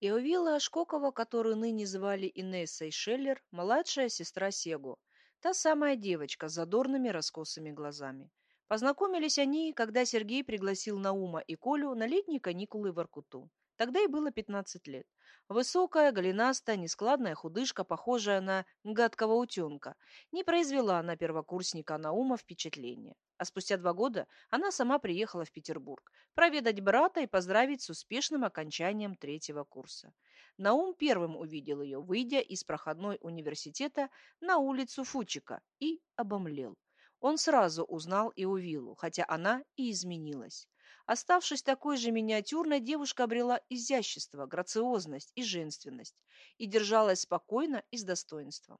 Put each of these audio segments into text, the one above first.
Иовила Шкокова, которую ныне звали Инессой Шеллер, младшая сестра Сегу, та самая девочка с задорными раскосыми глазами. Познакомились они, когда Сергей пригласил Наума и Колю на летние каникулы в Аркуту. Тогда ей было 15 лет. Высокая, голенастая, нескладная худышка, похожая на гадкого утенка, не произвела на первокурсника Наума впечатления. А спустя два года она сама приехала в Петербург проведать брата и поздравить с успешным окончанием третьего курса. Наум первым увидел ее, выйдя из проходной университета на улицу Фучика, и обомлел. Он сразу узнал Иовилу, хотя она и изменилась. Оставшись такой же миниатюрной, девушка обрела изящество, грациозность и женственность и держалась спокойно и с достоинством.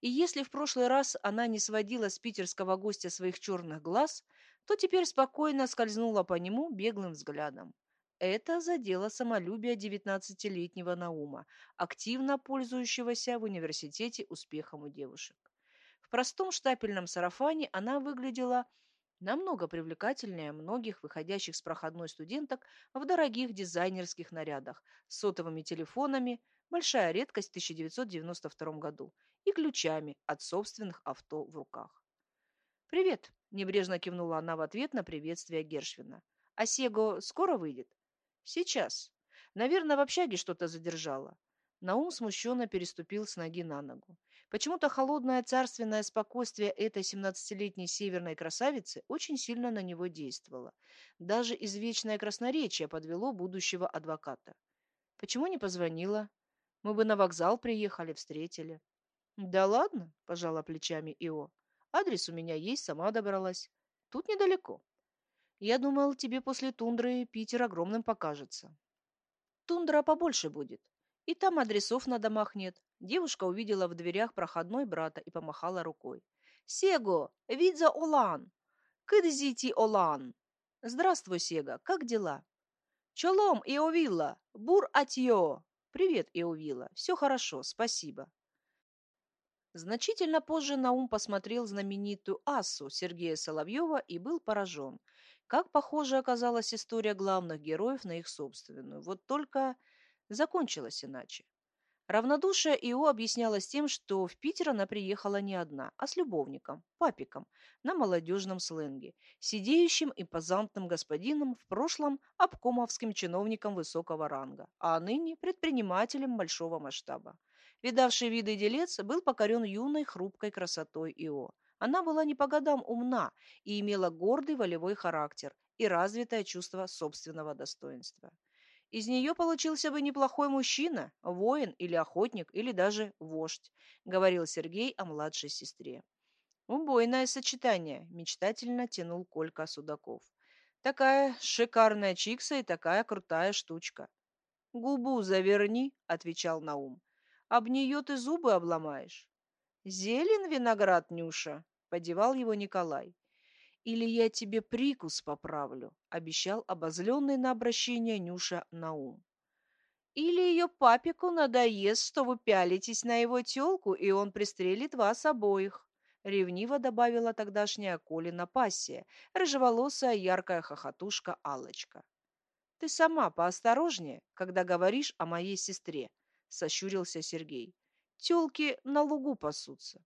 И если в прошлый раз она не сводила с питерского гостя своих черных глаз, то теперь спокойно скользнула по нему беглым взглядом. Это задело самолюбие девятнадцатилетнего Наума, активно пользующегося в университете успехом у девушек. В простом штапельном сарафане она выглядела намного привлекательнее многих выходящих с проходной студенток в дорогих дизайнерских нарядах с сотовыми телефонами, большая редкость в 1992 году, и ключами от собственных авто в руках. «Привет!» – небрежно кивнула она в ответ на приветствие Гершвина. «А Сего скоро выйдет?» «Сейчас. Наверное, в общаге что-то задержала». Наум смущенно переступил с ноги на ногу. Почему-то холодное царственное спокойствие этой семнадцатилетней северной красавицы очень сильно на него действовало. Даже извечное красноречие подвело будущего адвоката. «Почему не позвонила? Мы бы на вокзал приехали, встретили». «Да ладно», – пожала плечами Ио. «Адрес у меня есть, сама добралась. Тут недалеко. Я думал, тебе после тундры Питер огромным покажется». «Тундра побольше будет. И там адресов на домах нет». Девушка увидела в дверях проходной брата и помахала рукой. «Сего, видza Олан! Кыдзити Олан!» «Здравствуй, Сега, как дела?» «Чолом, Иовилла! Бур атьо!» «Привет, Иовилла. Все хорошо, спасибо». Значительно позже Наум посмотрел знаменитую «Ассу» Сергея Соловьева и был поражен. Как похожа оказалась история главных героев на их собственную. Вот только закончилась иначе. Равнодушие Ио объяснялось тем, что в Питер она приехала не одна, а с любовником, папиком, на молодежном сленге, сидеющим и позантным господином, в прошлом обкомовским чиновником высокого ранга, а ныне предпринимателем большого масштаба. Видавший виды делец был покорен юной хрупкой красотой Ио. Она была не по годам умна и имела гордый волевой характер и развитое чувство собственного достоинства. Из нее получился бы неплохой мужчина, воин или охотник, или даже вождь, говорил Сергей о младшей сестре. Убойное сочетание, мечтательно тянул Колька Судаков. Такая шикарная чикса и такая крутая штучка. Губу заверни, отвечал Наум. Об нее ты зубы обломаешь. Зелен виноград, Нюша, подевал его Николай. Или я тебе прикус поправлю, обещал обозленный на обращение Нюша Наум. Или ее папику надоест, что вы пялитесь на его телку, и он пристрелит вас обоих. Ревниво добавила тогдашняя Колина пассия, рыжеволосая яркая хохотушка Алочка. Ты сама поосторожнее, когда говоришь о моей сестре, сощурился Сергей. Тёлки на лугу пасутся.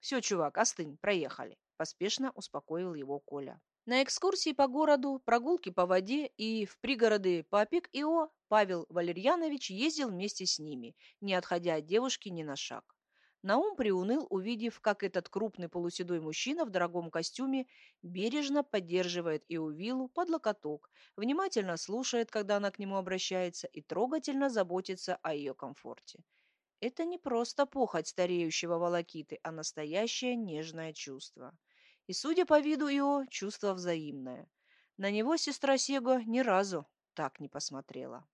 Все, чувак, остынь, проехали, поспешно успокоил его Коля. На экскурсии по городу, прогулки по воде и в пригороды Папик Ио Павел Валерьянович ездил вместе с ними, не отходя от девушки ни на шаг. Наум приуныл, увидев, как этот крупный полуседой мужчина в дорогом костюме бережно поддерживает Иувилу под локоток, внимательно слушает, когда она к нему обращается, и трогательно заботится о ее комфорте. Это не просто похоть стареющего волокиты, а настоящее нежное чувство. И, судя по виду его, чувство взаимное. На него сестра Сего ни разу так не посмотрела.